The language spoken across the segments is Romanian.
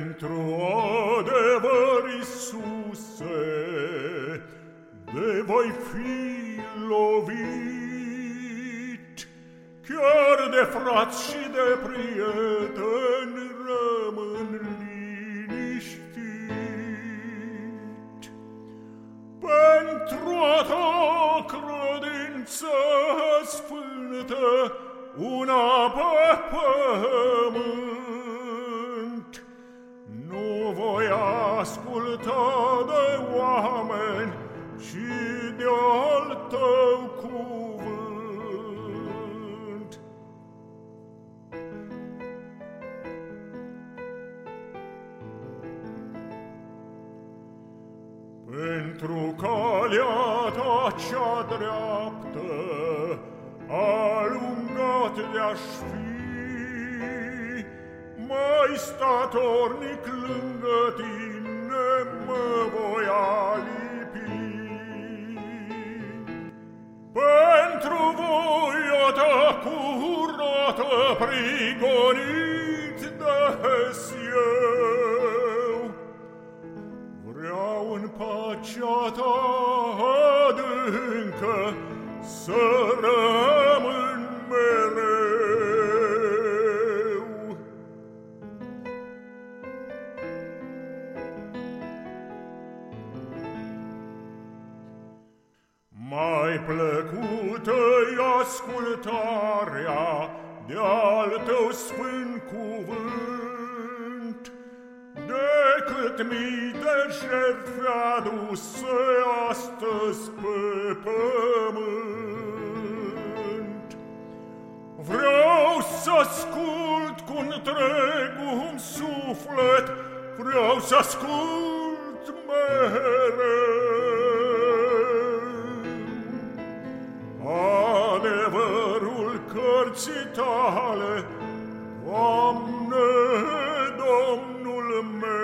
Pentru adevăr, Iisuse, de voi fi lovit, Chiar de frați și de prieteni rămân liniștit. Pentru a ta credință sfântă, una pe pământ, nu voi asculta de oameni, ci de al tău cuvânt. Pentru calea ta cea dreaptă, alungat de-aș fi, mai statornic lângă tine mă voi alipi. Pentru voia ta curată prigonit de eu, vreau în pacea ta adâncă să rămân Mai plăcută-i ascultarea de-al tău sfânt cuvânt, decât mii de jertfe aduse astăzi pe pământ. Vreau să ascult cu întregul suflet, vreau să ascult mereu. Tale, Doamne, Domnul meu.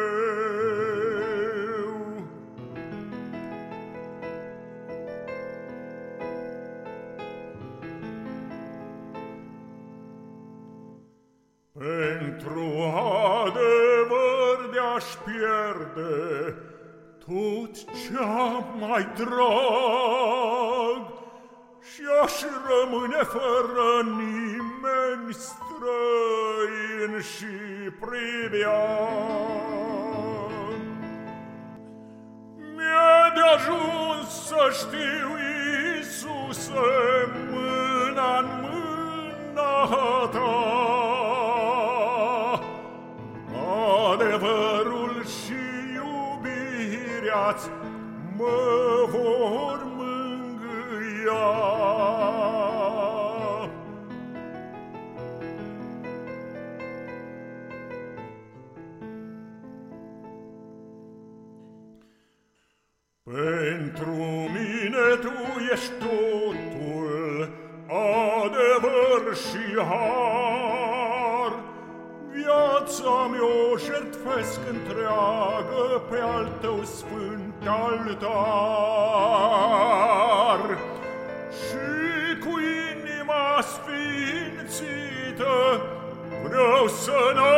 Pentru adevăr de-aș pierde tot ce-am mai drag și aș rămâne fără nimeni străin și pribean. Mi-e de ajuns să știu, Iisuse, mâna-n mâna ta, adevărul și iubirea-ți mă vor Pentru mine tu ești totul, adevăr și har. Viața mi-o jertfesc întreagă pe al tău sfânt altar. Și cu inima sfințită vreau să înalți